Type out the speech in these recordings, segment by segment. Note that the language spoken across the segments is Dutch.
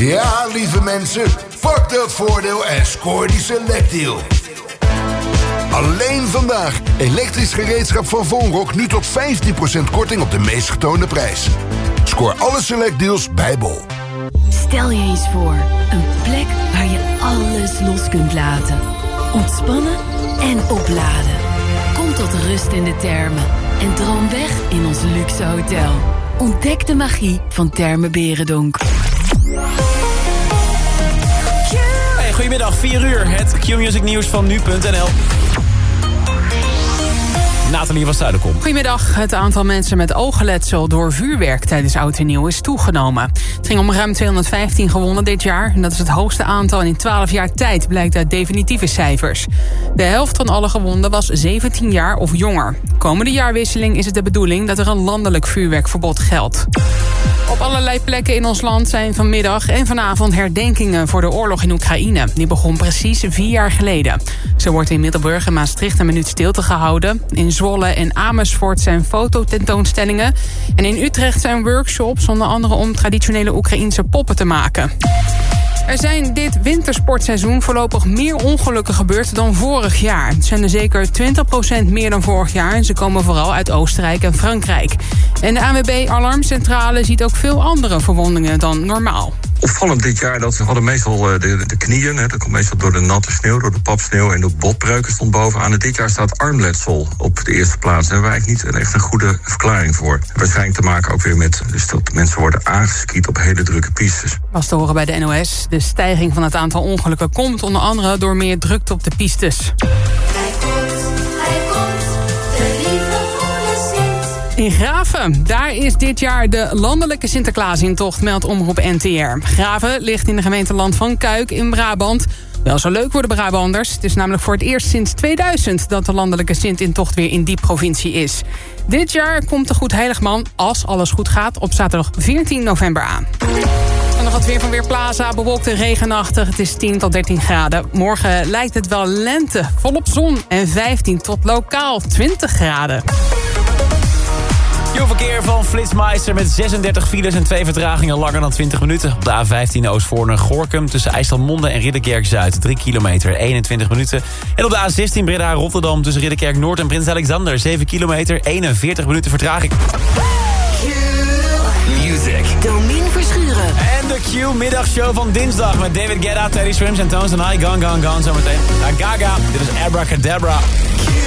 Ja, lieve mensen, pak dat voordeel en scoor die selectdeal. Alleen vandaag. Elektrisch gereedschap van Vonrock nu tot 15% korting op de meest getoonde prijs. Scoor alle selectdeals bij Bol. Stel je eens voor, een plek waar je alles los kunt laten. Ontspannen en opladen. Kom tot rust in de termen en droom weg in ons luxe hotel. Ontdek de magie van Termen Berendonk. Goedemiddag, 4 uur. Het Q-Music nieuws van nu.nl. Nathalie van Zuiderkom. Goedemiddag. Het aantal mensen met oogletsel door vuurwerk tijdens Oud en Nieuw is toegenomen. Het ging om ruim 215 gewonnen dit jaar. En dat is het hoogste aantal in 12 jaar tijd, blijkt uit definitieve cijfers. De helft van alle gewonden was 17 jaar of jonger. Komende jaarwisseling is het de bedoeling dat er een landelijk vuurwerkverbod geldt. Op allerlei plekken in ons land zijn vanmiddag en vanavond herdenkingen voor de oorlog in Oekraïne. Die begon precies vier jaar geleden. Zo wordt in Middelburg en Maastricht een minuut stilte gehouden. In en Amersfoort zijn fototentoonstellingen. En in Utrecht zijn workshops, onder andere om traditionele Oekraïense poppen te maken. Er zijn dit wintersportseizoen voorlopig meer ongelukken gebeurd dan vorig jaar. Het zijn er zeker 20% meer dan vorig jaar en ze komen vooral uit Oostenrijk en Frankrijk. En de ANWB Alarmcentrale ziet ook veel andere verwondingen dan normaal. Opvallend dit jaar dat we hadden meestal eh, de, de knieën. Hè, dat komt meestal door de natte sneeuw, door de papsneeuw en de botbreuken stond bovenaan. En dit jaar staat armletsel op de eerste plaats. Daar hebben we eigenlijk niet echt een goede verklaring voor. Waarschijnlijk te maken ook weer met dus dat mensen worden aangeskiet op hele drukke pistes. Was te horen bij de NOS. De stijging van het aantal ongelukken komt onder andere door meer drukte op de pistes. In Graven, daar is dit jaar de landelijke Sinterklaasintocht, meldt Omroep NTR. Graven ligt in de gemeente Land van Kuik in Brabant. Wel zo leuk voor de Brabanders. Het is namelijk voor het eerst sinds 2000 dat de landelijke Sint-intocht weer in die provincie is. Dit jaar komt de Goed Heiligman, als alles goed gaat, op zaterdag 14 november aan. En nog wat weer van Weerplaza, bewolkt en regenachtig. Het is 10 tot 13 graden. Morgen lijkt het wel lente, volop zon en 15 tot lokaal 20 graden. Verkeer van Flitsmeister met 36 files en twee vertragingen langer dan 20 minuten. Op de A15 Oostvoorne-Gorkum tussen IJsselmonde en Ridderkerk-Zuid. 3 kilometer, 21 minuten. En op de A16 Breda-Rotterdam tussen Ridderkerk-Noord en Prins Alexander. 7 kilometer, 41 minuten vertraging. En de Q-middagshow van dinsdag met David Guetta, Teddy Swims en Tones and I. Gone, gone, gone zometeen. Naar Gaga, dit is Abracadabra. Pay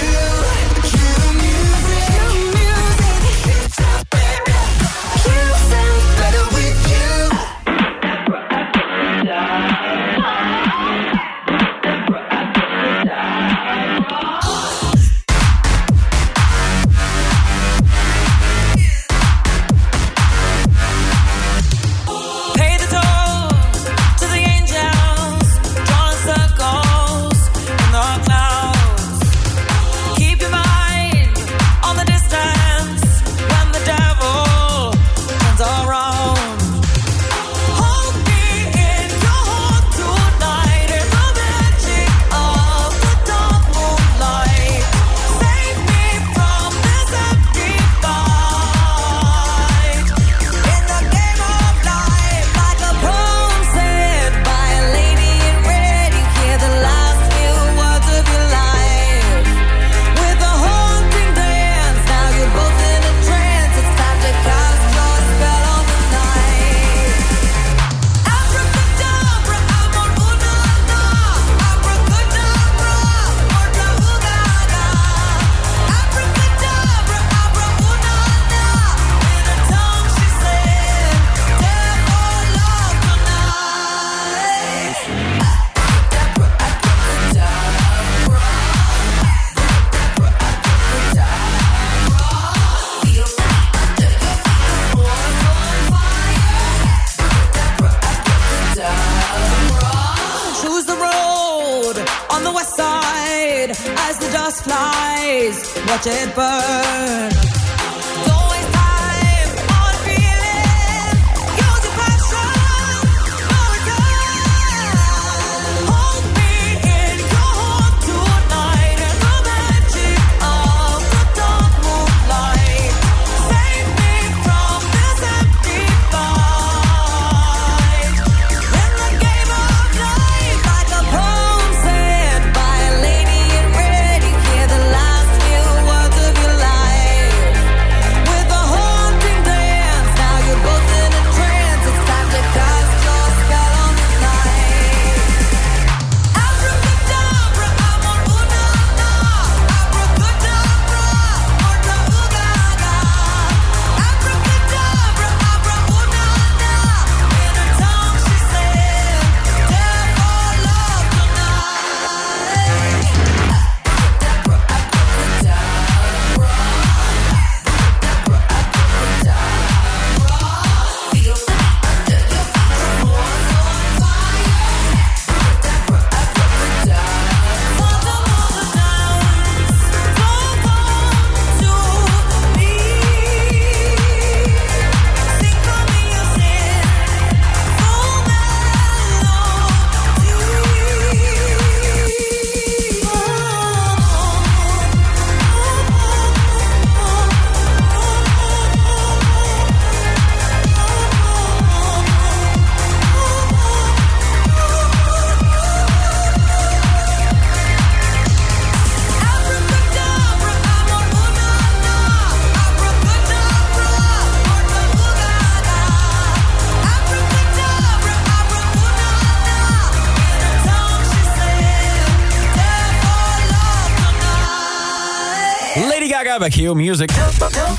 bij Q Music.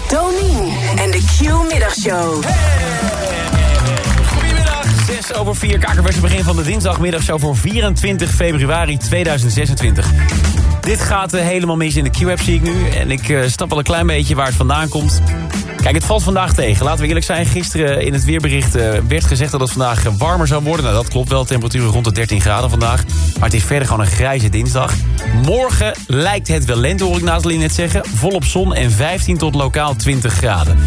Domien en de Q-middagshow. Goedemiddag, 6 over 4. Kakervers het begin van de dinsdagmiddagshow voor 24 februari 2026. Dit gaat eh, helemaal mis in de Q-app, zie ik nu. En ik eh, snap wel een klein beetje waar het vandaan komt. Kijk, het valt vandaag tegen. Laten we eerlijk zijn. Gisteren in het weerbericht eh, werd gezegd dat het vandaag eh, warmer zou worden. Nou, dat klopt wel. Temperaturen rond de 13 graden vandaag. Maar het is verder gewoon een grijze dinsdag. Morgen lijkt het wel lente, hoor ik Nathalie net zeggen. Volop zon en 15 tot lokaal 20 graden.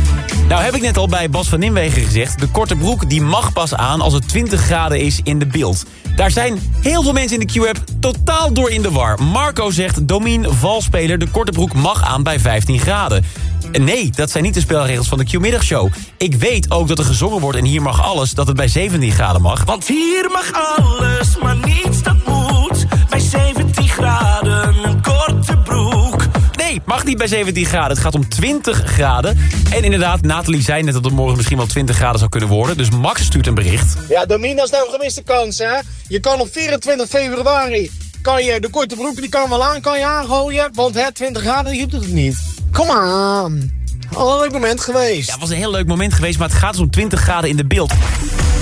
Nou heb ik net al bij Bas van Nimwegen gezegd... de korte broek die mag pas aan als het 20 graden is in de beeld. Daar zijn heel veel mensen in de Q-app totaal door in de war. Marco zegt, Domien, valspeler, de korte broek mag aan bij 15 graden. Nee, dat zijn niet de spelregels van de Q-middagshow. Ik weet ook dat er gezongen wordt en hier mag alles... dat het bij 17 graden mag. Want hier mag alles, maar niets dat moet. Bij 17 graden een korte broek. Nee, mag niet bij 17 graden. Het gaat om 20 graden. En inderdaad, Nathalie zei net dat het morgen misschien wel 20 graden zou kunnen worden. Dus Max stuurt een bericht. Ja, is nou een gemiste kans, hè? Je kan op 24 februari, kan je de korte broek, die kan wel aan, kan je aangooien. Want hè, 20 graden, je doet het niet. Kom aan. Al een leuk moment geweest. Ja, het was een heel leuk moment geweest, maar het gaat dus om 20 graden in de beeld.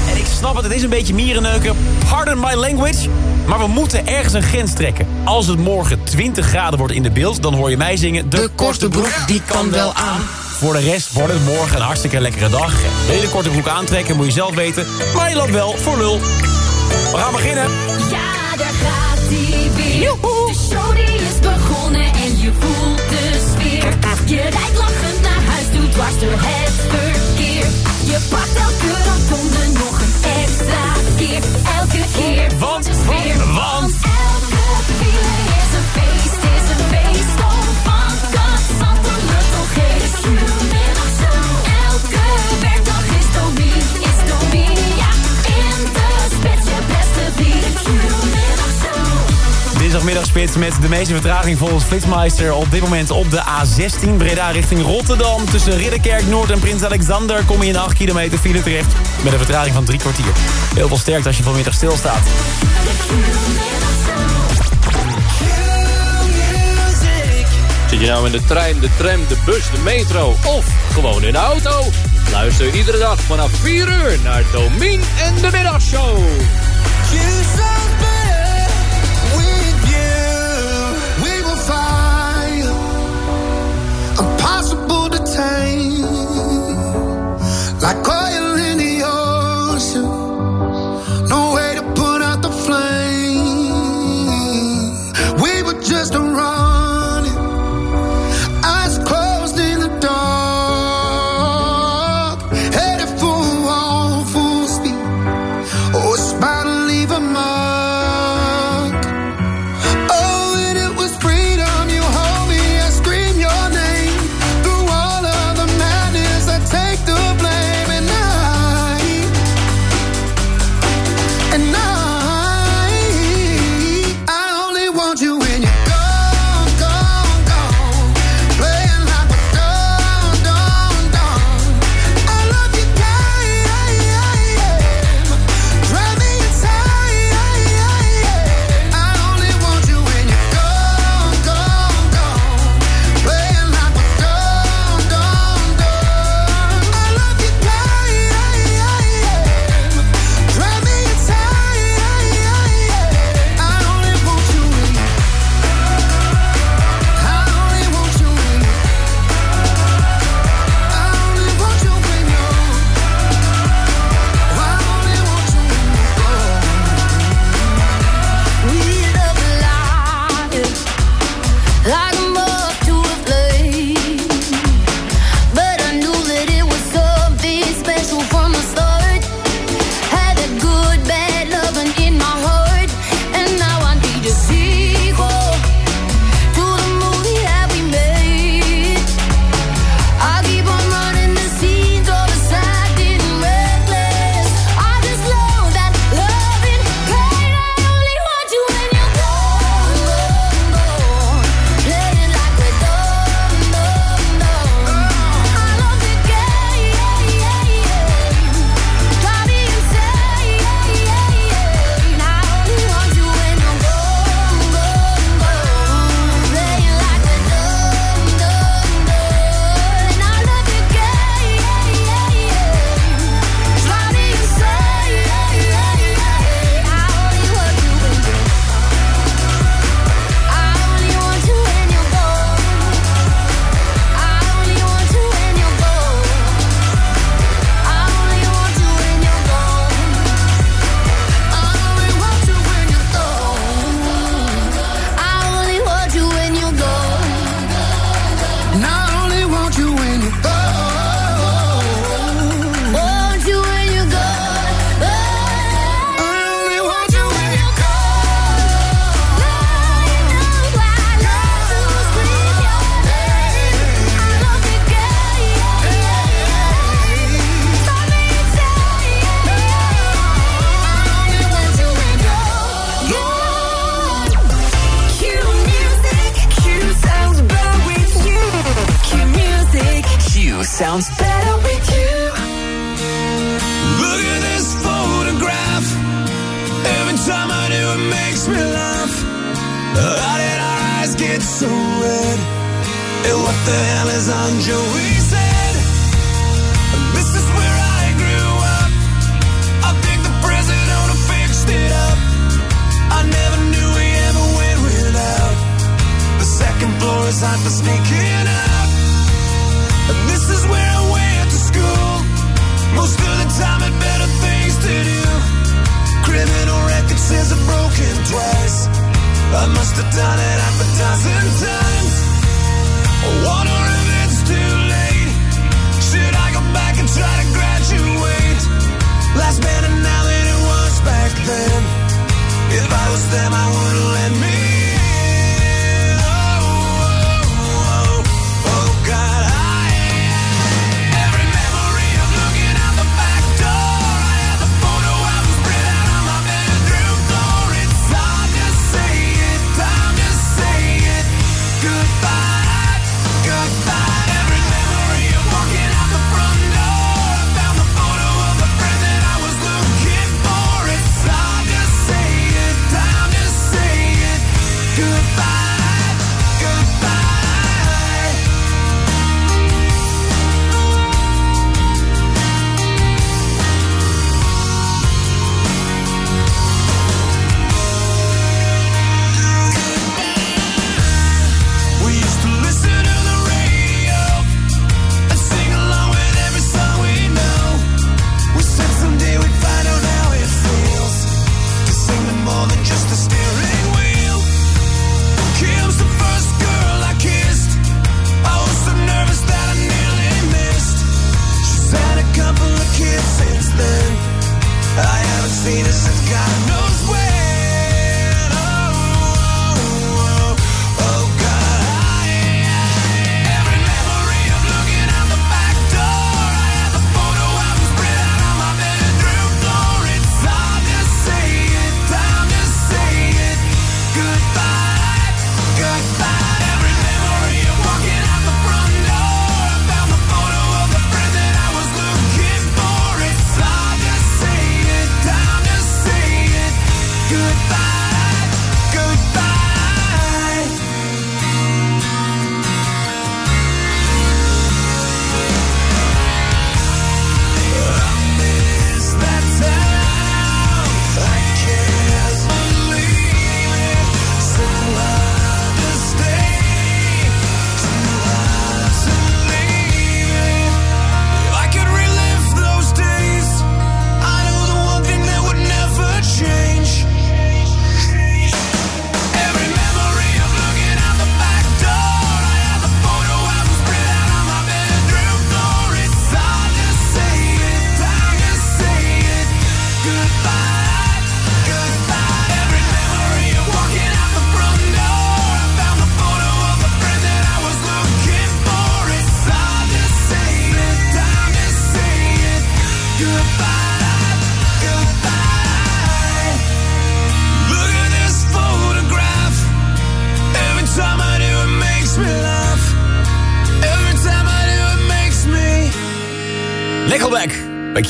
En ik snap het, het is een beetje mierenneuken. Pardon my language. Maar we moeten ergens een grens trekken. Als het morgen 20 graden wordt in de beeld, dan hoor je mij zingen... De, korte broek, die kan wel aan. Voor de rest wordt het morgen een hartstikke lekkere dag. Hele korte broek aantrekken, moet je zelf weten. Maar je loopt wel voor lul. We gaan beginnen. Ja, daar gaat hij weer. De show die is begonnen en je voelt. Je rijdt lachend naar huis, doet dwars door het verkeer. Je pakt elke rotonde nog een extra keer. Elke keer Want, want- Dinsdagmiddagspits met de meeste vertraging volgens Flitsmeister op dit moment op de A16 Breda richting Rotterdam. Tussen Ridderkerk Noord en Prins Alexander kom je in 8 kilometer file terecht met een vertraging van drie kwartier. Heel veel sterkte als je vanmiddag stilstaat. Zit je nou in de trein, de tram, de bus, de metro of gewoon in de auto? Luister iedere dag vanaf 4 uur naar Domien en de Middagshow.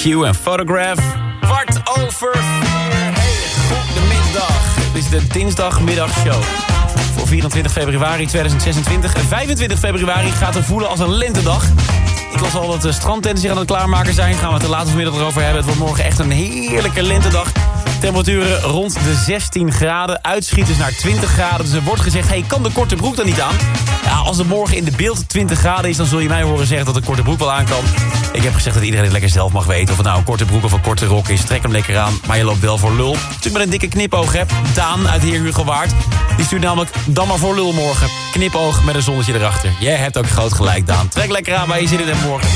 Q en Photograph. Kwart over vier. Hey, middag. Dit is de dinsdagmiddagshow. Voor 24 februari 2026. En 25 februari gaat het voelen als een lentedag. Ik las al dat de eh, strandtenten zich aan het klaarmaken zijn. Gaan we het er later vanmiddag over hebben. Het wordt morgen echt een heerlijke lentedag. Temperaturen rond de 16 graden. Uitschieters naar 20 graden. Dus er wordt gezegd, hey, kan de korte broek dan niet aan? Ja, als het morgen in de beeld 20 graden is... dan zul je mij horen zeggen dat de korte broek wel aan kan. Ik heb gezegd dat iedereen het lekker zelf mag weten. Of het nou een korte broek of een korte rok is. Trek hem lekker aan, maar je loopt wel voor lul. Ik met een dikke knipoog heb. Daan uit Heer Hugo Waard. Die stuurt namelijk dan maar voor lul morgen. Knipoog met een zonnetje erachter. Jij hebt ook groot gelijk, Daan. Trek lekker aan, maar je zit in de morgen.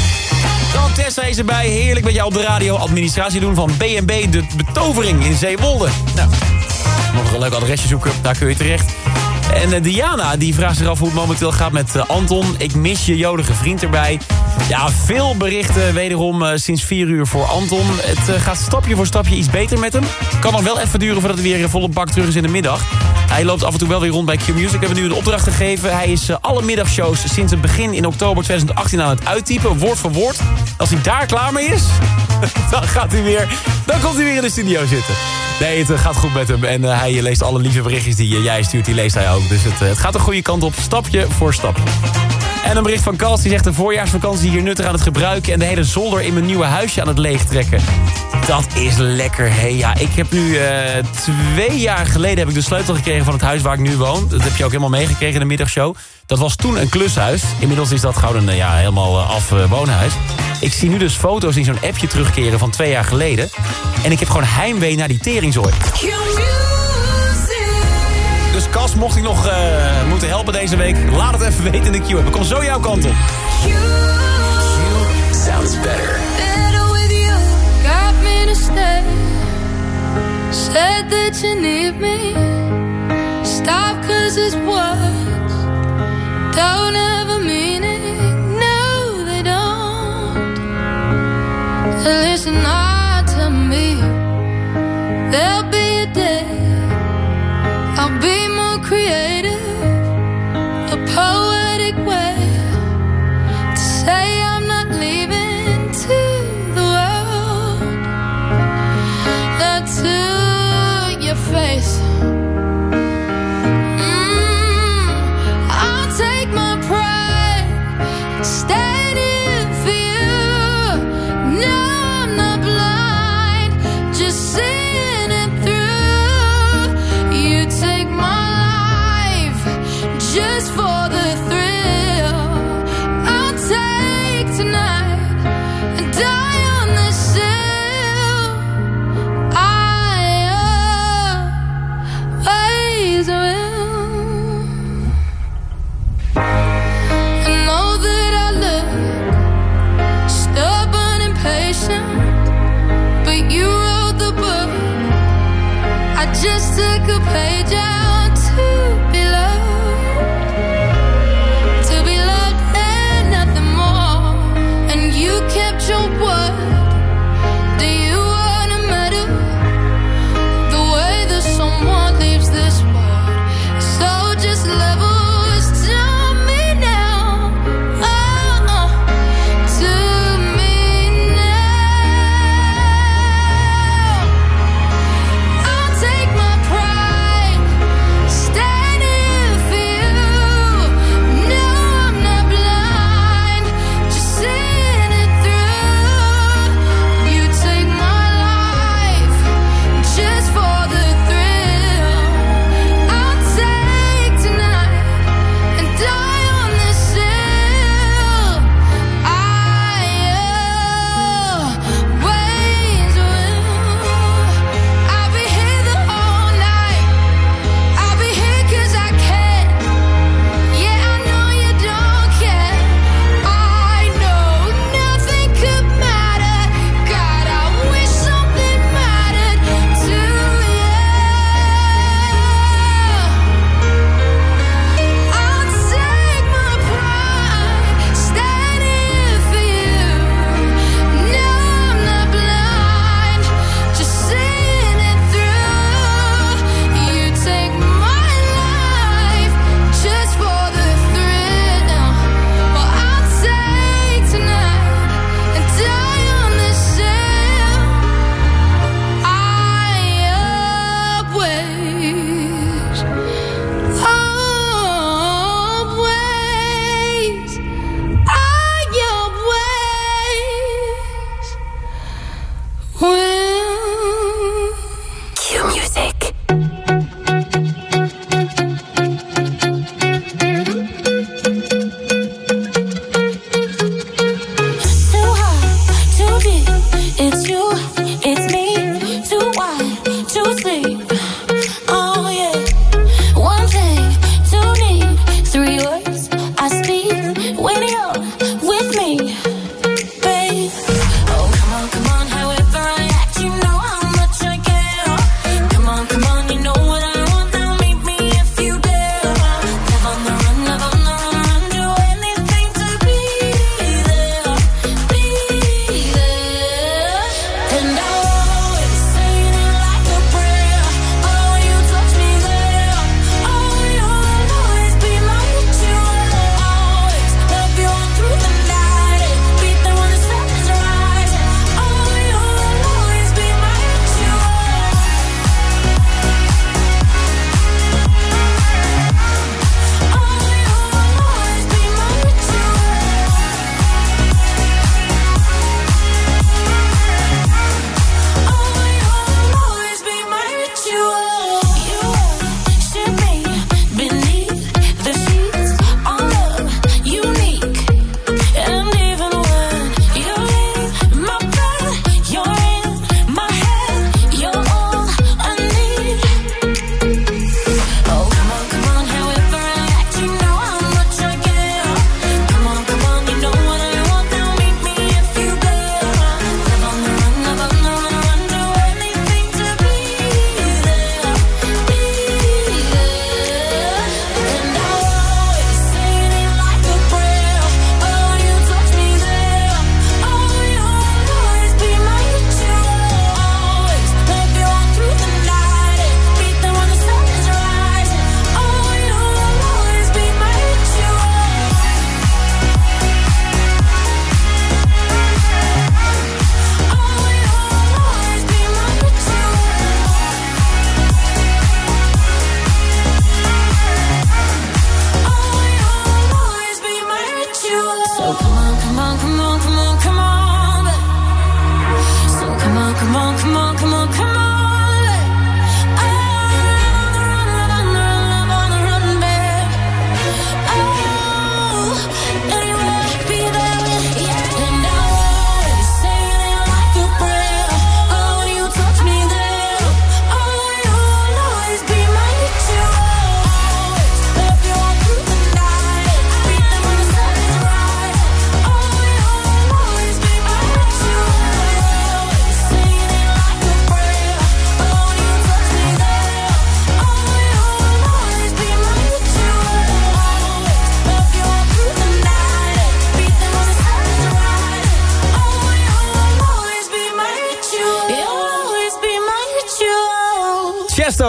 Dan Tessa is erbij. Heerlijk met jou op de radio administratie doen van B&B De Betovering in Zeewolde. Nou, nog een leuk adresje zoeken. Daar kun je terecht. En eh, Diana die vraagt zich af hoe het momenteel gaat met eh, Anton. Ik mis je jodige vriend erbij. Ja, veel berichten wederom eh, sinds 4 uur voor Anton. Het gaat stapje voor stapje iets beter met hem. Kan nog wel even duren voordat het weer volle bak terug is in de middag. Hij loopt af en toe wel weer rond bij Q-Music. We hebben nu een opdracht gegeven. Hij is eh, alle middagshows sinds het begin in oktober 2018 aan het uittypen. Woord voor woord. Als hij daar klaar mee is, dan gaat hij weer... Dan komt hij weer in de studio zitten. Nee, het eh, gaat goed met hem. En eh, hij leest alle lieve berichtjes die jij stuurt, die leest hij ook. Dus het, het gaat de goede kant op, stapje voor stapje. En een bericht van Kals, die zegt de voorjaarsvakantie hier nuttig aan het gebruiken... en de hele zolder in mijn nieuwe huisje aan het leegtrekken. Dat is lekker, hé. Ja, ik heb nu eh, twee jaar geleden heb ik de sleutel gekregen van het huis waar ik nu woon. Dat heb je ook helemaal meegekregen in de middagshow. Dat was toen een klushuis. Inmiddels is dat gewoon een eh, ja, helemaal eh, af woonhuis. Ik zie nu dus foto's in zo'n appje terugkeren van twee jaar geleden. En ik heb gewoon heimwee naar die teringzooi. Cas, mocht ik nog eh, moeten helpen deze week... laat het even weten in de queue. We komen zo jouw kant op. Sounds better. Better with you, got me to stay. Said that you need me. Stop cause it's words. Don't have a meaning. No, they don't. Listen not to me. There'll be a day. I'll be more created.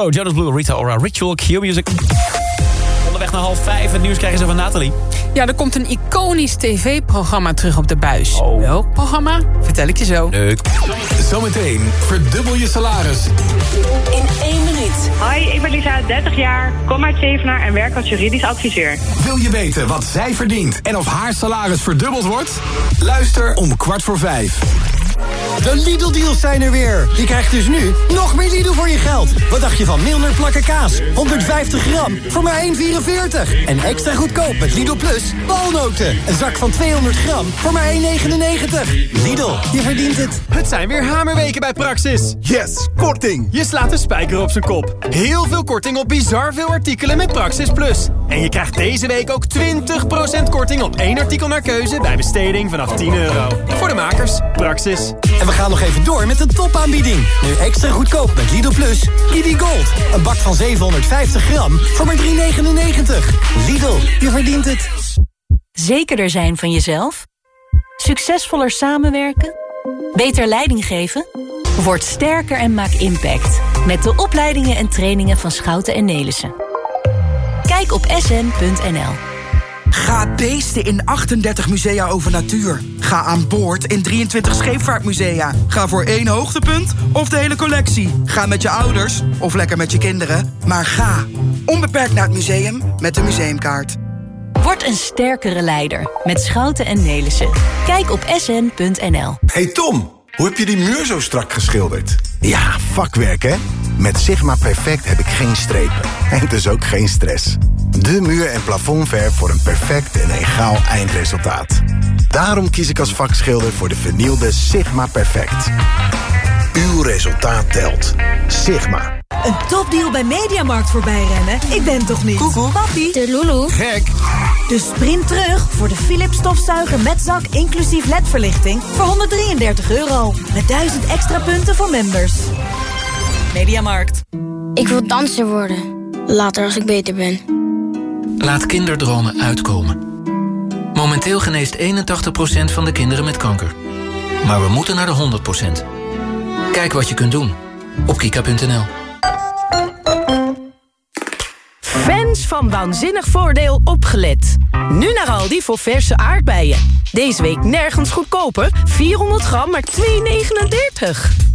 Chesto, Jonas Blue, Rita Ora, Ritual, Q-Music. Onderweg naar half vijf. Het nieuws krijgen ze van Nathalie. Ja, er komt een iconisch tv-programma terug op de buis. Oh. Welk programma? Vertel ik je zo. Leuk. Zometeen verdubbel je salaris. In één minuut. Hoi, ik ben Lisa, 30 jaar, kom uit Zevenaar en werk als juridisch adviseur. Wil je weten wat zij verdient en of haar salaris verdubbeld wordt? Luister om kwart voor vijf. De Lidl-deals zijn er weer. Je krijgt dus nu nog meer Lidl voor je geld. Wat dacht je van Milner plakken kaas? 150 gram voor maar 1,44. En extra goedkoop met Lidl Plus walnoten. Een zak van 200 gram voor maar 1,99. Lidl, je verdient het. Het zijn weer hamerweken bij Praxis. Yes, korting. Je slaat de spijker op zijn kop. Heel veel korting op bizar veel artikelen met Praxis Plus. En je krijgt deze week ook 20% korting op één artikel naar keuze bij besteding vanaf 10 euro. Voor de makers, Praxis. En we gaan nog even door met de topaanbieding. Nu extra goedkoop met Lidl Plus. Kiwi Gold. Een bak van 750 gram voor maar 3,99. Lidl, je verdient het. Zekerder zijn van jezelf? Succesvoller samenwerken? Beter leiding geven? Word sterker en maak impact. Met de opleidingen en trainingen van Schouten en Nelissen. Kijk op sn.nl. Ga beesten in 38 musea over natuur. Ga aan boord in 23 scheepvaartmusea. Ga voor één hoogtepunt of de hele collectie. Ga met je ouders of lekker met je kinderen. Maar ga onbeperkt naar het museum met de museumkaart. Word een sterkere leider met Schouten en Nelissen. Kijk op sn.nl. Hey Tom, hoe heb je die muur zo strak geschilderd? Ja, vakwerk hè? Met Sigma Perfect heb ik geen strepen. En dus ook geen stress. De muur- en plafondverf voor een perfect en egaal eindresultaat. Daarom kies ik als vakschilder voor de vernielde Sigma Perfect. Uw resultaat telt. Sigma. Een topdeal bij Mediamarkt voorbij rennen? Ik ben toch niet? Koekoek. Papi. De Lulu. Gek. Dus sprint terug voor de Philips stofzuiger met zak inclusief ledverlichting voor 133 euro. Met 1000 extra punten voor members. Mediamarkt. Ik wil danser worden. Later als ik beter ben. Laat kinderdromen uitkomen. Momenteel geneest 81% van de kinderen met kanker. Maar we moeten naar de 100%. Kijk wat je kunt doen op kika.nl. Fans van Waanzinnig Voordeel opgelet. Nu naar Aldi voor verse aardbeien. Deze week nergens goedkoper. 400 gram, maar 2,39.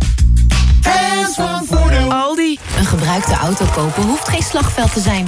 Fans van Voordeel. Aldi. Een gebruikte auto kopen hoeft geen slagveld te zijn.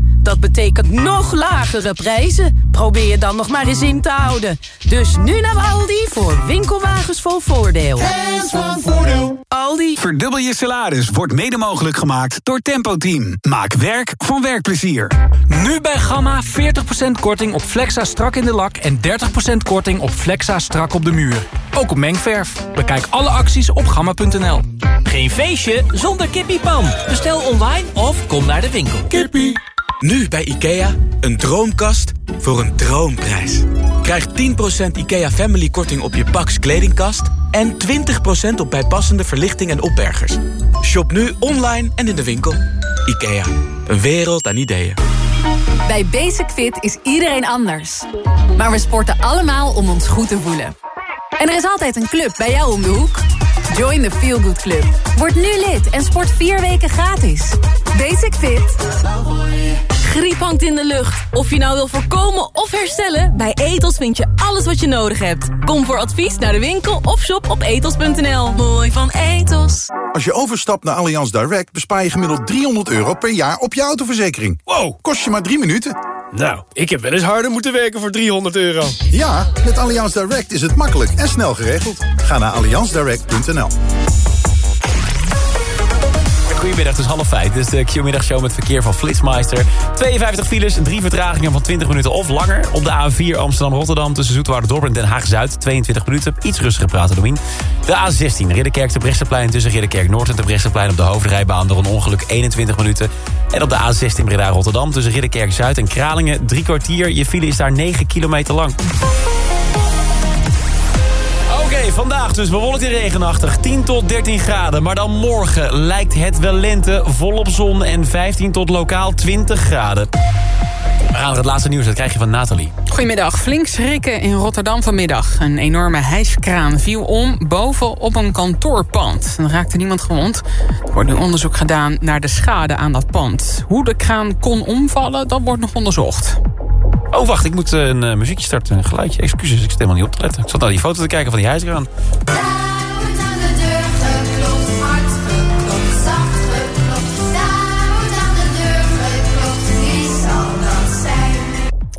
Dat betekent nog lagere prijzen. Probeer je dan nog maar eens in te houden. Dus nu naar Aldi voor winkelwagens vol voordeel. Fans van Voordeel. Aldi. Verdubbel je salaris wordt mede mogelijk gemaakt door Tempo Team. Maak werk van werkplezier. Nu bij Gamma 40% korting op Flexa strak in de lak... en 30% korting op Flexa strak op de muur. Ook op mengverf. Bekijk alle acties op gamma.nl. Geen feestje zonder kippiepan. Bestel online of kom naar de winkel. Kippie. Nu bij IKEA, een droomkast voor een droomprijs. Krijg 10% IKEA Family korting op je Pax kledingkast... en 20% op bijpassende verlichting en opbergers. Shop nu online en in de winkel. IKEA, een wereld aan ideeën. Bij Basic Fit is iedereen anders. Maar we sporten allemaal om ons goed te voelen. En er is altijd een club bij jou om de hoek. Join the Feel Good Club. Word nu lid en sport vier weken gratis. Basic Fit. Griep hangt in de lucht. Of je nou wil voorkomen of herstellen, bij Etos vind je alles wat je nodig hebt. Kom voor advies naar de winkel of shop op etos.nl. Mooi van Etos. Als je overstapt naar Allianz Direct bespaar je gemiddeld 300 euro per jaar op je autoverzekering. Wow, kost je maar drie minuten. Nou, ik heb wel eens harder moeten werken voor 300 euro. Ja, met Allianz Direct is het makkelijk en snel geregeld. Ga naar allianzdirect.nl. Goedemiddag, het is half vijf. Dit is de Q-middagshow met verkeer van Flitsmeister. 52 files, drie vertragingen van 20 minuten of langer. Op de A4 Amsterdam-Rotterdam tussen Zoetwaardendorp en Den Haag-Zuid. 22 minuten, iets rustiger praten, Domien. De A16 Ridderkerk de Bresseplein tussen Ridderkerk-Noord en de op de hoofdrijbaan door een ongeluk 21 minuten. En op de A16 Breda-Rotterdam tussen Ridderkerk-Zuid en Kralingen drie kwartier. Je file is daar 9 kilometer lang. Vandaag dus bewolkt en regenachtig. 10 tot 13 graden. Maar dan morgen lijkt het wel lente. Volop zon en 15 tot lokaal 20 graden. We gaan naar het laatste nieuws. Dat krijg je van Nathalie. Goedemiddag. Flink schrikken in Rotterdam vanmiddag. Een enorme hijskraan viel om boven op een kantoorpand. Er raakte niemand gewond. Er wordt nu onderzoek gedaan naar de schade aan dat pand. Hoe de kraan kon omvallen, dat wordt nog onderzocht. Oh, wacht. Ik moet eh, een eh, muziekje starten. Een geluidje. Excuses. Ik zit helemaal niet op te letten. Ik zat naar die foto te kijken van die hijskraan.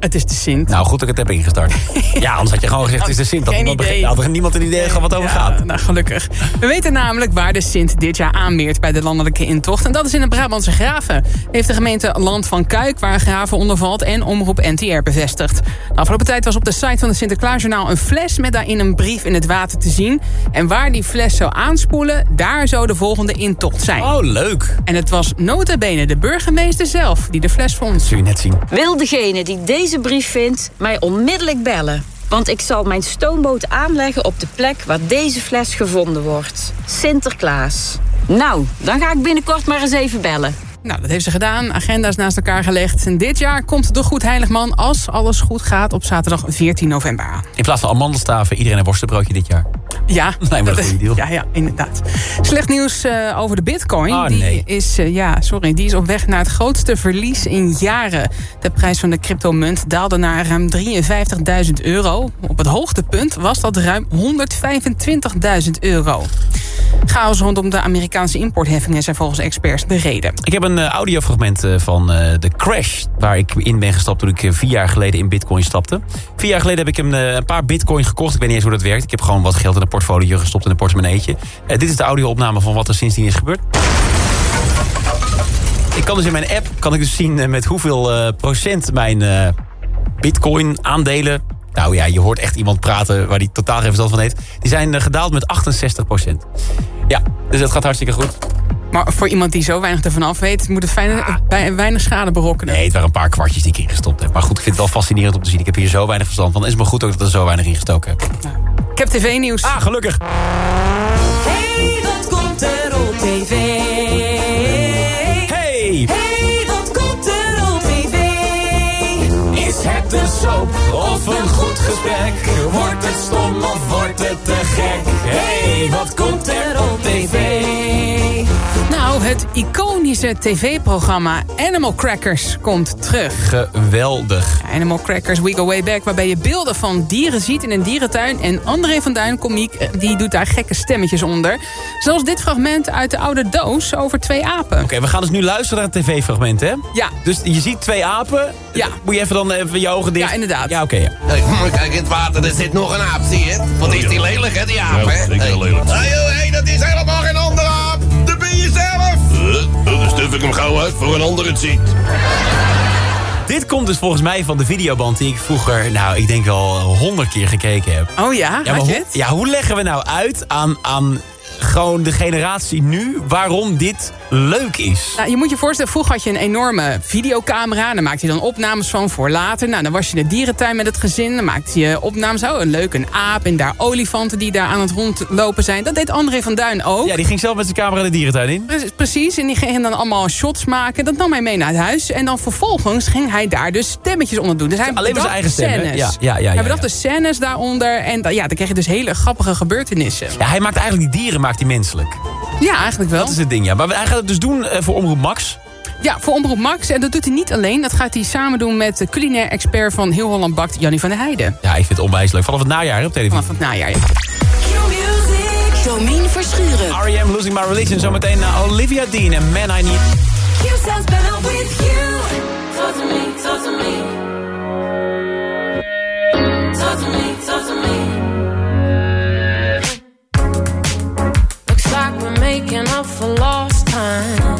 Het is de Sint. Nou, goed dat ik het heb ingestart. ja, anders had je gewoon gezegd, het is de Sint. Dat Geen niemand, idee. begreep- had er niemand een idee gehad wat over gaat. Nou, gelukkig. We weten namelijk waar de Sint dit jaar aanmeert bij de landelijke intocht. En dat is in de Brabantse Graven. Heeft de gemeente Land van Kuik, waar Graven onder valt, en Omroep NTR bevestigd. De afgelopen tijd was op de site van het Sinterklaasjournaal een fles met daarin een brief in het water te zien. En waar die fles zou aanspoelen, daar zou de volgende intocht zijn. Oh, leuk. En het was nota bene de burgemeester zelf die de fles vond. Zul je net zien. Wil degene die deze brief vindt mij onmiddellijk bellen. Want ik zal mijn stoomboot aanleggen op de plek waar deze fles gevonden wordt. Sinterklaas. Nou, dan ga ik binnenkort maar eens even bellen. Nou, dat heeft ze gedaan. Agenda's naast elkaar gelegd. En dit jaar komt de Goed Heiligman, als alles goed gaat, op zaterdag 14 november aan. In plaats van amandelstaven, iedereen een worstenbroodje dit jaar. Ja, Lijkt me een dat- deal. Ja, ja, inderdaad. Slecht nieuws eh, over de bitcoin. Oh, die, nee. is, eh, ja, sorry, die is op weg naar het grootste verlies in jaren. De prijs van de cryptomunt daalde naar ruim 53.000 euro. Op het hoogtepunt was dat ruim 125.000 euro. Chaos rondom de Amerikaanse importheffingen zijn volgens experts de reden. Ik heb een eh, audiofragment eh, van eh, de crash waar ik in ben gestapt toen ik eh, vier jaar geleden in bitcoin stapte. Vier jaar geleden heb ik een, eh, een paar bitcoin gekocht. Ik weet niet eens hoe dat werkt. Ik heb gewoon wat geld in een portfolio gestopt in een portemonneetje. Eh, dit is de audio-opname van wat er sindsdien is gebeurd. Ik kan dus in mijn app kan ik dus zien eh, met hoeveel eh, procent mijn eh, bitcoin aandelen... Nou ja, je hoort echt iemand praten waar die totaal geen verstand van heeft. Die zijn eh, gedaald met 68 procent. Ja, dus dat gaat hartstikke goed. Maar voor iemand die zo weinig ervan af weet... moet het fijn, Ah. bij- weinig schade berokkenen. Nee, het waren een paar kwartjes die ik ingestopt heb. Maar goed, ik vind het wel fascinerend om te zien. Ik heb hier zo weinig verstand van. Het is me goed ook dat ik er zo weinig ingestoken heb. Ik heb tv-nieuws. Ah, gelukkig. Hey, wat komt er op tv? Hey! Hey, wat komt er op tv? Is het een soap of een goed gesprek? Wordt het stom of wordt het te gek? Hey, wat komt er op tv? Nou, het iconische tv-programma Animal Crackers komt terug. Geweldig. Animal Crackers We Go Way Back, waarbij je beelden van dieren ziet in een dierentuin. En André van Duin, komiek, eh, die doet daar gekke stemmetjes onder. Zoals dit fragment uit de oude doos over twee apen. Oké, we gaan dus nu luisteren naar het tv-fragment, hè? Ja. Dus je ziet twee apen. Ja. Moet je even dan even je ogen dicht? Ja, inderdaad. Ja, oké. ja. Hey, kijk in het water, er zit nog een aap, zie je? Wat is die lelijk, hè, die aap, Ja, hè? zeker Hey. lelijk. Hey, joh, hey, dat is helemaal geen andere aap! Dat ben je zelf! Uh, dan stuf ik hem gauw uit voor een ander het ziet. Dit komt dus volgens mij van de videoband die ik vroeger, nou, ik denk wel honderd keer gekeken heb. Oh ja, Ja, maar je ja, hoe leggen we nou uit aan, aan gewoon de generatie nu waarom dit leuk is? Nou, je moet je voorstellen, vroeger had je een enorme videocamera. Daar maakte je dan opnames van voor later. Nou, dan was je in de dierentuin met het gezin. Dan maakte je opnames. Oh, een leuk, een aap. En daar olifanten die daar aan het rondlopen zijn. Dat deed André van Duin ook. Ja, die ging zelf met zijn camera de dierentuin in. Pre- Precies, en die ging dan allemaal shots maken. Dat nam hij mee naar het huis. En dan vervolgens ging hij daar dus stemmetjes onder doen. Dus hij Alleen maar zijn eigen stem, hè? scènes. Ja, ja, ja, hij bedacht de scènes daaronder. En dan- ja, dan kreeg je dus hele grappige gebeurtenissen. Ja, hij maakt eigenlijk die dieren maakt hij menselijk. Ja, eigenlijk wel. Dat is het ding, ja. Maar hij gaat het dus doen eh, voor Omroep Max. Ja, voor Omroep Max. En dat doet hij niet alleen. Dat gaat hij samen doen met de culinair expert van Heel Holland Bakt, Jannie van der Heijden. Ja, ik vind het onwijs leuk. Vanaf het najaar hè, op televisie. Vanaf het najaar, ja. Domien Verschuren. R.E.M. Losing My Religion. Zometeen naar Olivia Dean en Man I Need. Q sounds better with you. Talk to me, talk to me. Making up for lost time.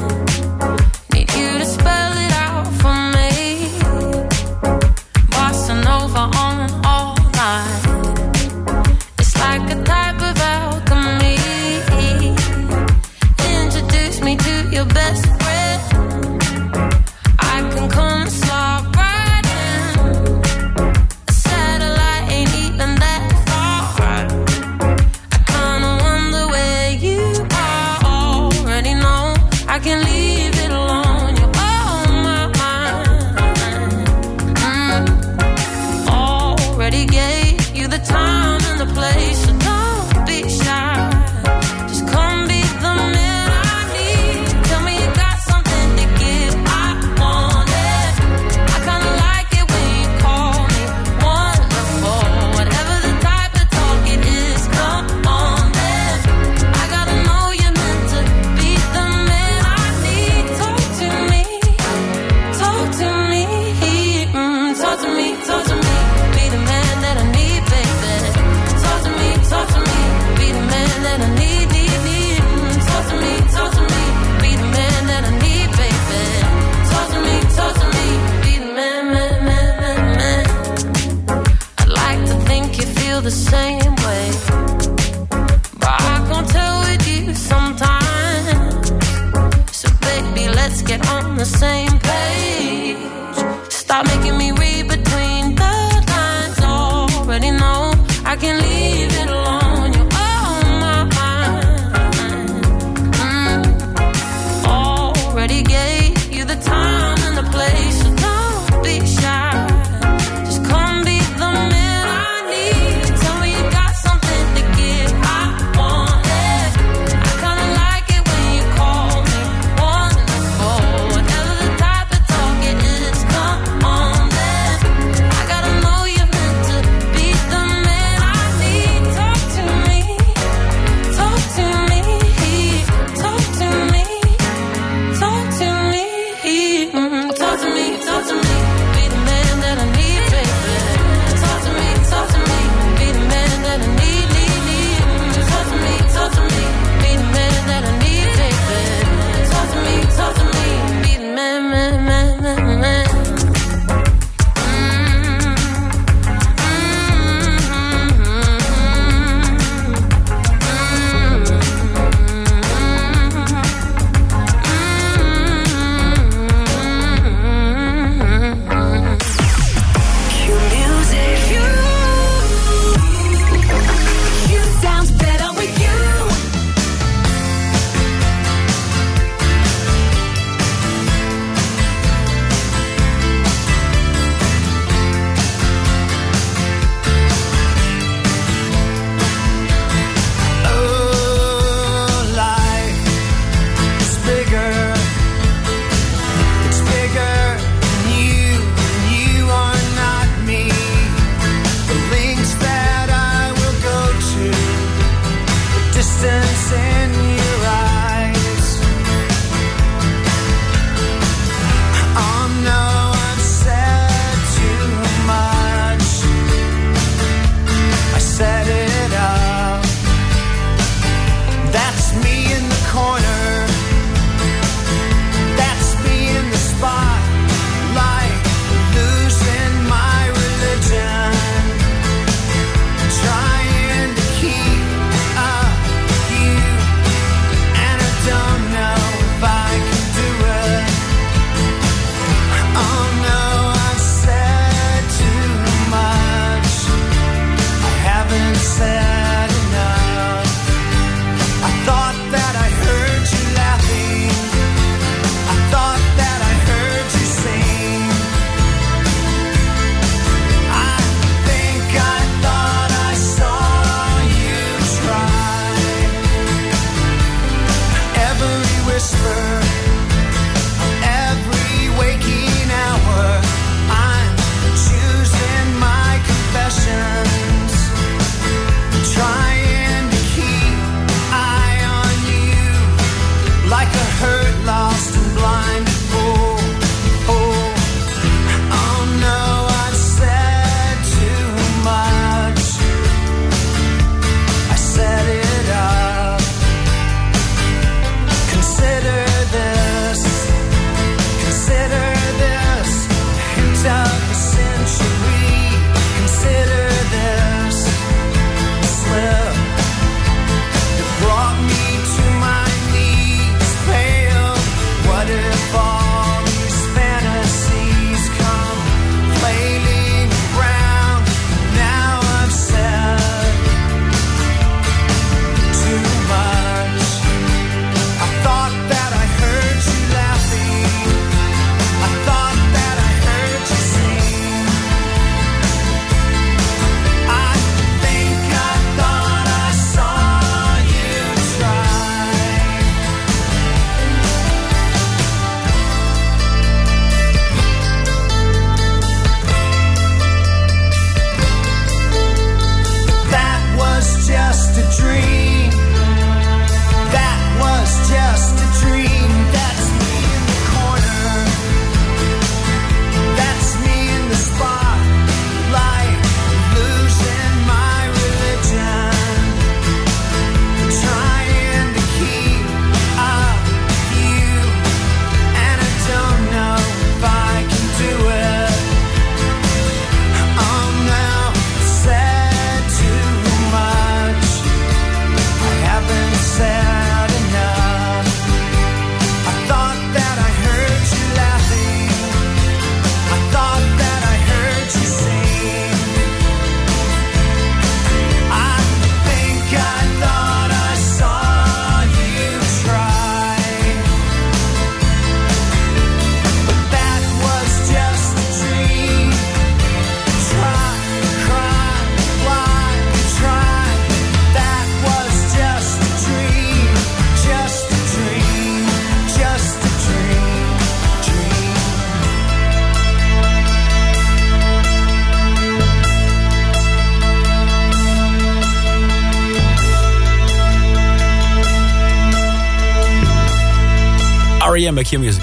R.E.M. bij Q-Music.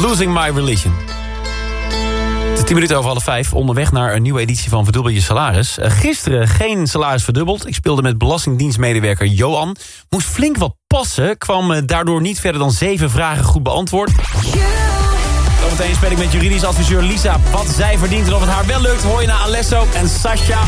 Losing My Religion. Het is 10 minuten over half vijf. Onderweg naar een nieuwe editie van Verdubbel je salaris. Uh, gisteren geen salaris verdubbeld. Ik speelde met belastingdienstmedewerker Johan. Moest flink wat passen. Kwam uh, daardoor niet verder dan zeven vragen goed beantwoord. Zometeen speel ik met juridisch adviseur Lisa wat zij verdient. En of het haar wel lukt, hoor je naar Alesso en Sasha.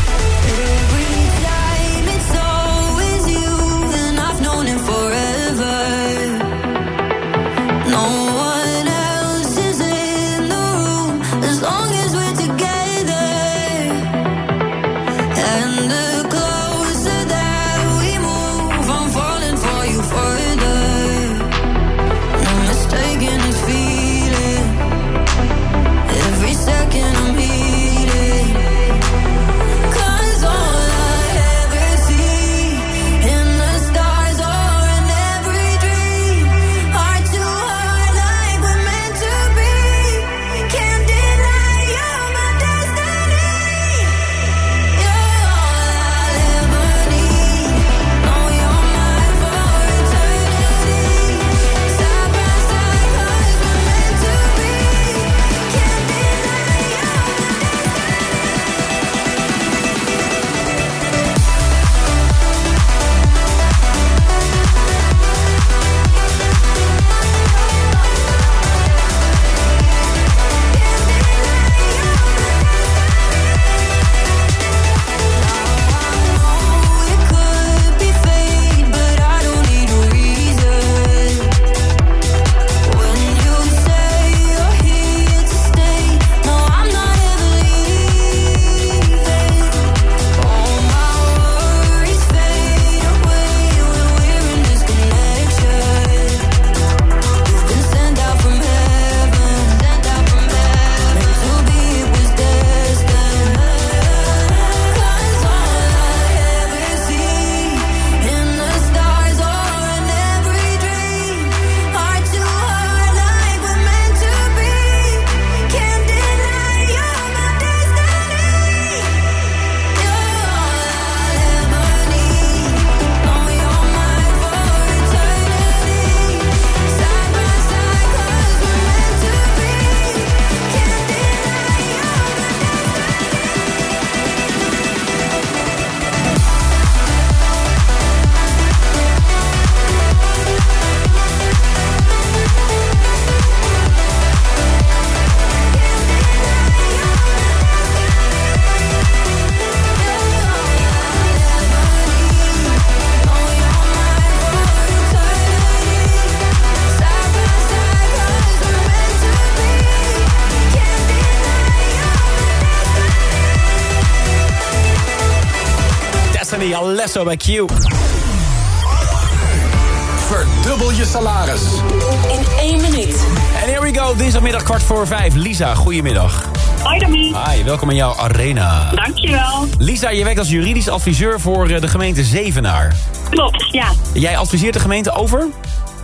Q. Verdubbel je salaris. In één minuut. En here we go, dinsdagmiddag kwart voor vijf. Lisa, goedemiddag. Hoi Dami. Hi, welkom in jouw arena. Dankjewel. Lisa, je werkt als juridisch adviseur voor eh, de gemeente Zevenaar. Klopt, ja. Jij adviseert de gemeente over?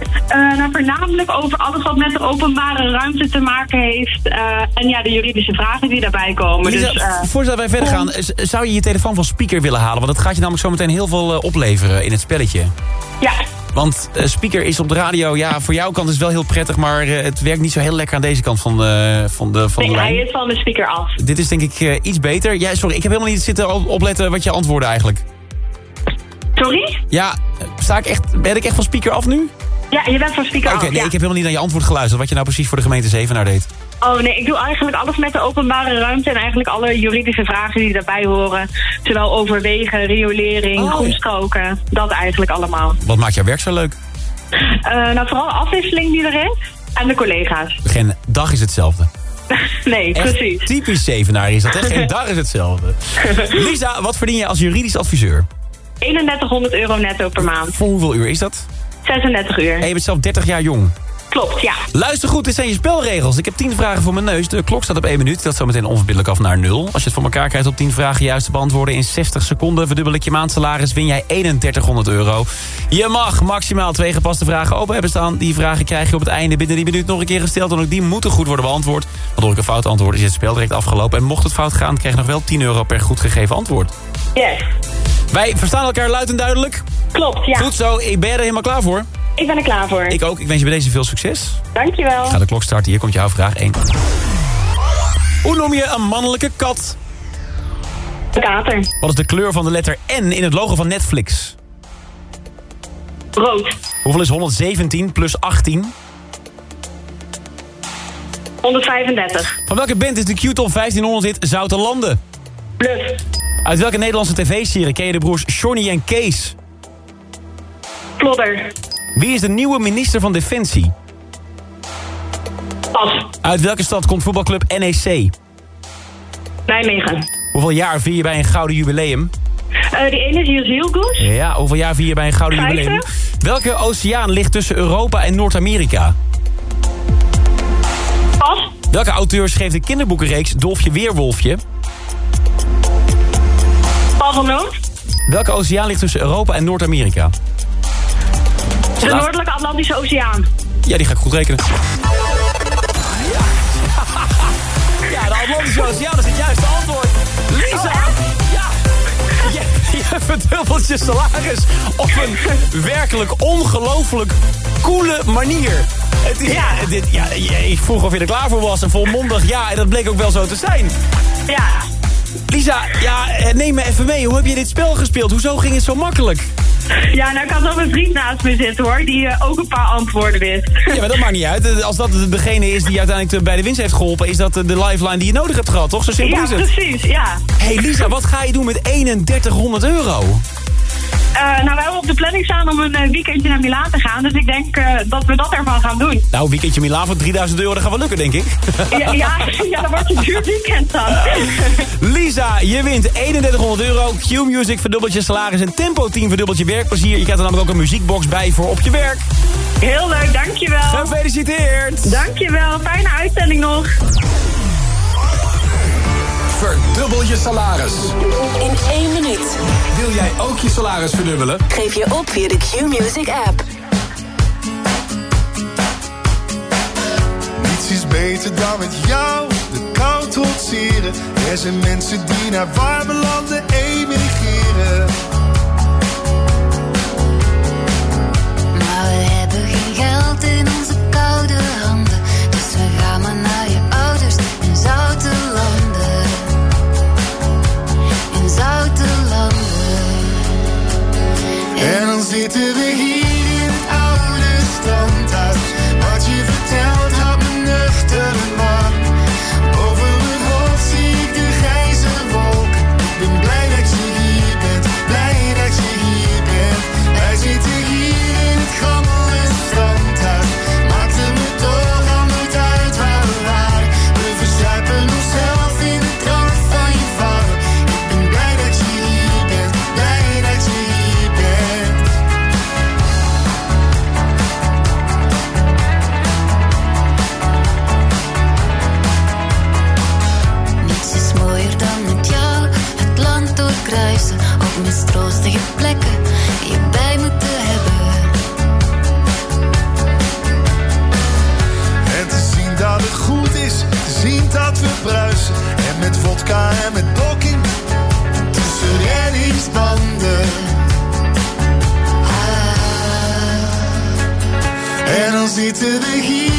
Uh, nou, voornamelijk over alles wat met de openbare ruimte te maken heeft. Uh, en ja, de juridische vragen die daarbij komen. Lisa, dus, uh, voordat wij verder gaan, zou je je telefoon van speaker willen halen? Want dat gaat je namelijk zo meteen heel veel opleveren in het spelletje. Ja. Want speaker is op de radio, ja, voor jouw kant is het wel heel prettig... maar het werkt niet zo heel lekker aan deze kant van de, van de, van nee, de hij is van de speaker af. Dit is denk ik iets beter. Ja, sorry, ik heb helemaal niet zitten opletten wat je antwoorden eigenlijk. Sorry? Ja, sta ik echt, ben ik echt van speaker af nu? Ja, je bent van speaker Oké, af, nee, ja. ik heb helemaal niet naar je antwoord geluisterd... wat je nou precies voor de gemeente Zevenaar deed. Oh nee, ik doe eigenlijk alles met de openbare ruimte... en eigenlijk alle juridische vragen die daarbij horen. Zowel over wegen, riolering, Oh, groenstroken. Dat eigenlijk allemaal. Wat maakt jouw werk zo leuk? Uh, nou, vooral de afwisseling die er is. En de collega's. Geen dag is hetzelfde. nee, Echt precies. typisch Zevenaar is dat, hè? Geen dag is hetzelfde. Lisa, wat verdien je als juridisch adviseur? 3100 euro netto per maand. Voor hoeveel uur is dat? 36 uur. En je bent zelf 30 jaar jong. Klopt, ja. Luister goed, dit zijn je spelregels. Ik heb 10 vragen voor mijn neus. De klok staat op 1 minuut. Dat zometeen onverbiddelijk af naar 0. Als je het voor elkaar krijgt op 10 vragen juist te beantwoorden... in 60 seconden verdubbel ik je maandsalaris... win jij 3100 euro. Je mag maximaal twee gepaste vragen open hebben staan. Die vragen krijg je op het einde binnen die minuut nog een keer gesteld... en ook die moeten goed worden beantwoord. Want door ik een fout antwoord is het spel direct afgelopen. En mocht het fout gaan, krijg je nog wel 10 euro per goed gegeven antwoord. Yes. Wij verstaan elkaar luid en duidelijk. Klopt, ja. Goed zo, ik ben er helemaal klaar voor. ik ben er klaar voor. Ik ook. Ik wens je bij deze veel succes. Dankjewel. Ga de klok starten. Hier komt jouw vraag 1. Hoe noem je een mannelijke kat? Kater. Wat is de kleur van de letter N in het logo van Netflix? Rood. Hoeveel is 117 plus 18? 135. Van welke band is de Q-Top 1500 hit Zoutelanden? Bluff. Uit welke Nederlandse tv-serie ken je de broers Johnny en Kees? Plodder. Wie is de nieuwe minister van Defensie? Pas. Uit welke stad komt voetbalclub NEC? Nijmegen. Hoeveel jaar vier je bij een gouden jubileum? Eh, die ene is heel goed. Ja, hoeveel jaar vier je bij een gouden jubileum? Welke oceaan ligt tussen Europa en Noord-Amerika? Pas. Welke auteur schreef de kinderboekenreeks Dolfje Weerwolfje? Paul van. Welke oceaan ligt tussen Europa en Noord-Amerika? De Noordelijke Atlantische Oceaan. Ja, die ga ik goed rekenen. Ja, de Atlantische Oceaan is het juiste antwoord. Lisa! Ja! Je, je verdubbelt je salaris op een werkelijk ongelooflijk coole manier. Het is, ja. Dit, ja, ik vroeg of je er klaar voor was en volmondig ja. En dat bleek ook wel zo te zijn. Ja. Lisa, ja, eh, neem me even mee. Hoe heb je dit spel gespeeld? Hoezo ging het zo makkelijk? Ja, nou ik had ook een vriend naast me zitten hoor, die eh, ook een paar antwoorden wist. Ja, maar dat maakt niet uit. Eh, Als dat degene is die uiteindelijk te- bij de winst heeft geholpen... is dat de lifeline die je nodig hebt gehad, toch? Zo simpel Ja, is het. precies, ja. hey Lisa, wat ga je doen met 3100 euro? Eh, nou, we hebben op de planning staan om een eh, weekendje naar Milaan te gaan. Dus ik denk eh, dat we dat ervan gaan doen. Nou, weekendje Milaan voor 3000 euro, dat gaat wel lukken, denk ik. Ja, ja, ja dat wordt een duur weekend dan. Lisa, je wint 3100 euro. Q-Music verdubbelt je salaris en Tempo Team verdubbelt je werkplezier. Je krijgt er namelijk ook een muziekbox bij voor op je werk. Heel leuk, dankjewel. Gefeliciteerd. Dankjewel, fijne uitzending nog. Verdubbel je salaris. In één minuut. Wil jij ook je salaris verdubbelen? Geef je op via de Q-Music app. Niets is beter dan met jou de kou trotseren. Er zijn mensen die naar warme landen emigreren. Vodka en met dokking, tussen reddingsbanden. Ah. En dan zitten we hier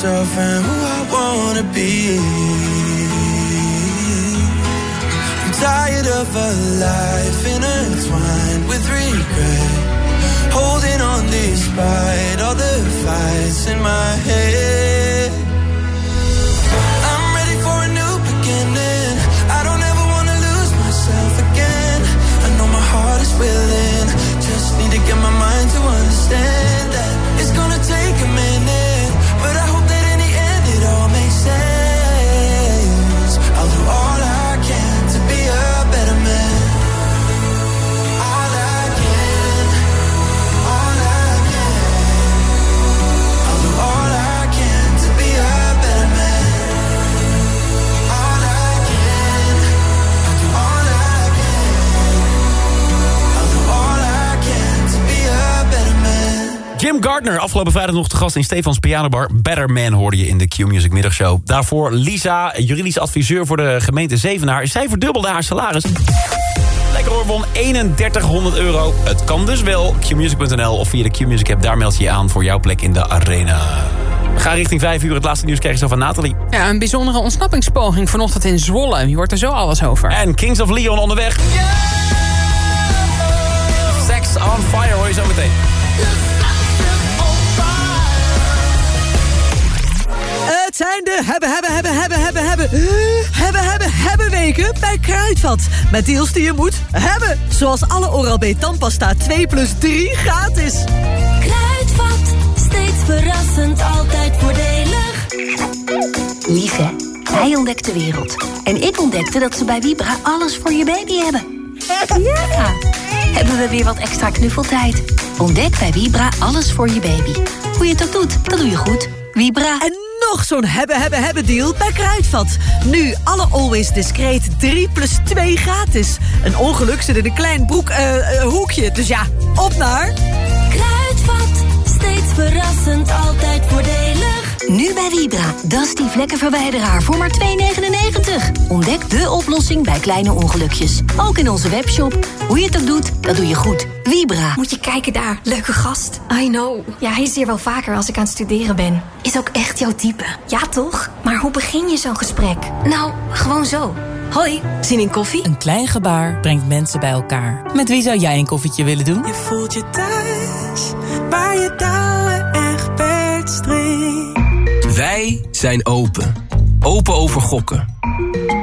Myself and who I wanna be. Tired of a life intertwined with regret. Holding on despite all the fights in my head. Gardner, afgelopen vrijdag nog te gast in Stefans Pianobar. Better Man hoorde je in de Q-Music middagshow. Daarvoor Lisa, juridisch adviseur voor de gemeente Zevenaar. Zij verdubbelde haar salaris. Lekker hoor, won 3100 euro. Het kan dus wel. Qmusic.nl of via de Q-Music app. Daar meld je je aan voor jouw plek in de arena. We gaan richting 5 uur. Het laatste nieuws krijg je zo van Nathalie. Ja, een bijzondere ontsnappingspoging vanochtend in Zwolle. Je hoort er zo alles over. En Kings of Leon onderweg. Sex on fire hoor je zo meteen. Zijn de hebben, hebben, hebben, hebben, hebben, hebben, hebben, hebben, hebben weken bij Kruidvat. Met deals die je moet hebben. Zoals alle Oral-B tandpasta 2 plus 3 gratis. Kruidvat, steeds verrassend, altijd voordelig. Lief hè? Hij ontdekt de wereld. En ik ontdekte dat ze bij Vibra alles voor je baby hebben. Ja! Hebben we weer wat extra knuffeltijd. Ontdek bij Vibra alles voor je baby. Hoe je het ook doet, dat doe je goed. Vibra. En nog zo'n hebben, hebben, hebben deal bij Kruidvat. Nu alle Always Discreet 3 plus 2 gratis. Een ongeluk zit in een klein broek, eh, eh, hoekje. Dus ja, op naar... Kruidvat, steeds verrassend, altijd voordelig. Nu bij Vibra, Dusty vlekkenverwijderaar voor maar 2,99. Ontdek de oplossing bij kleine ongelukjes. Ook in onze webshop. Hoe je het ook doet, dat doe je goed. Vibra. Moet je kijken daar, leuke gast. I know. Ja, hij is hier wel vaker als ik aan het studeren ben. Is ook echt jouw type. Ja, toch? Maar hoe begin je zo'n gesprek? Nou, gewoon zo. Hoi, zin in koffie? Een klein gebaar brengt mensen bij elkaar. Met wie zou jij een koffietje willen doen? Je voelt je thuis, waar je touwen echt per string. Wij zijn open. Open over gokken.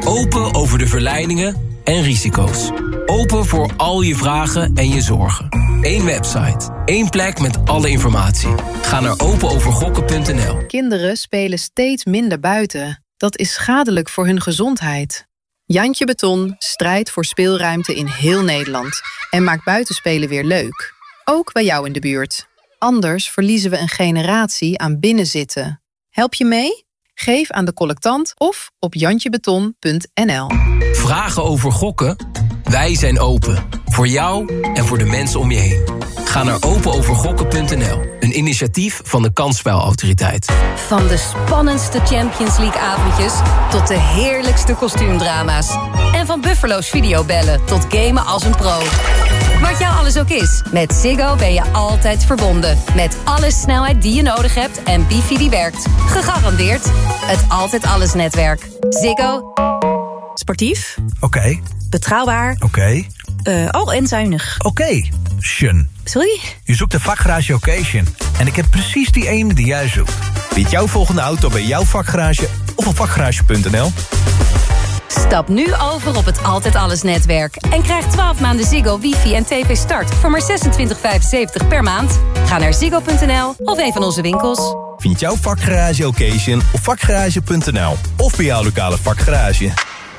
Open over de verleidingen en risico's. Open voor al je vragen en je zorgen. Eén website. één plek met alle informatie. Ga naar openovergokken.nl. Kinderen spelen steeds minder buiten. Dat is schadelijk voor hun gezondheid. Jantje Beton strijdt voor speelruimte in heel Nederland... en maakt buitenspelen weer leuk. Ook bij jou in de buurt. Anders verliezen we een generatie aan binnenzitten. Help je mee? Geef aan de collectant of op jantjebeton.nl. Vragen over gokken? Wij zijn open. Voor jou en voor de mensen om je heen. Ga naar openovergokken.nl. Een initiatief van de Kansspelautoriteit. Van de spannendste Champions League avondjes tot de heerlijkste kostuumdrama's. En van Buffalo's videobellen tot gamen als een pro. Wat jou alles ook is, met Ziggo ben je altijd verbonden. Met alle snelheid die je nodig hebt en wifi die werkt. Gegarandeerd het Altijd Alles netwerk. Ziggo. Sportief. Oké. Betrouwbaar. Oké. Uh, oh, en zuinig. Oké. Shun. Sorry? Je zoekt de vakgarage Occasion. En ik heb precies die ene die jij zoekt. Bied jouw volgende auto bij jouw vakgarage of op vakgarage.nl. Stap nu over op het Altijd Alles netwerk. En krijg 12 maanden Ziggo, wifi en tv start voor maar 26,75 per maand. Ga naar ziggo.nl of een van onze winkels. Vind jouw vakgarage Occasion op vakgarage.nl. Of bij jouw lokale vakgarage.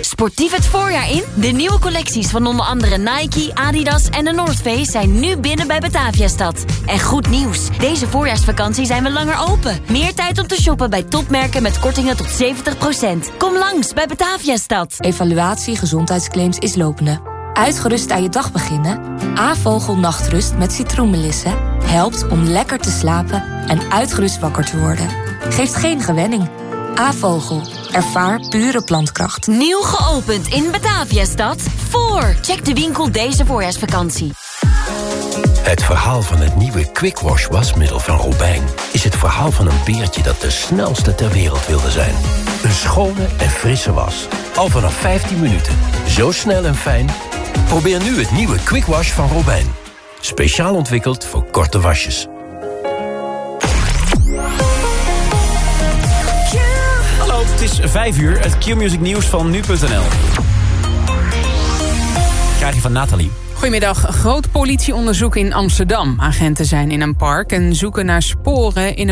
Sportief het voorjaar in? De nieuwe collecties van onder andere Nike, Adidas en de North Face zijn nu binnen bij Bataviastad. En goed nieuws, deze voorjaarsvakantie zijn we langer open. Meer tijd om te shoppen bij topmerken met kortingen tot 70%. Kom langs bij Bataviastad. Evaluatie gezondheidsclaims is lopende. Uitgerust aan je dag beginnen? A-vogel nachtrust met citroenmelissen helpt om lekker te slapen en uitgerust wakker te worden. Geeft geen gewenning. A-vogel. Ervaar pure plantkracht. Nieuw geopend in Bataviastad. Voor. Check de winkel deze voorjaarsvakantie. Het verhaal van het nieuwe Quick Wash wasmiddel van Robijn... is het verhaal van een beertje dat de snelste ter wereld wilde zijn. Een schone en frisse was. Al vanaf 15 minuten. Zo snel en fijn. Probeer nu het nieuwe Quick Wash van Robijn. Speciaal ontwikkeld voor korte wasjes. Het is 5 uur. Het Q-music nieuws van nu.nl. Krijg je van Nathalie. Goedemiddag. Groot politieonderzoek in Amsterdam. Agenten zijn in een park en zoeken naar sporen in een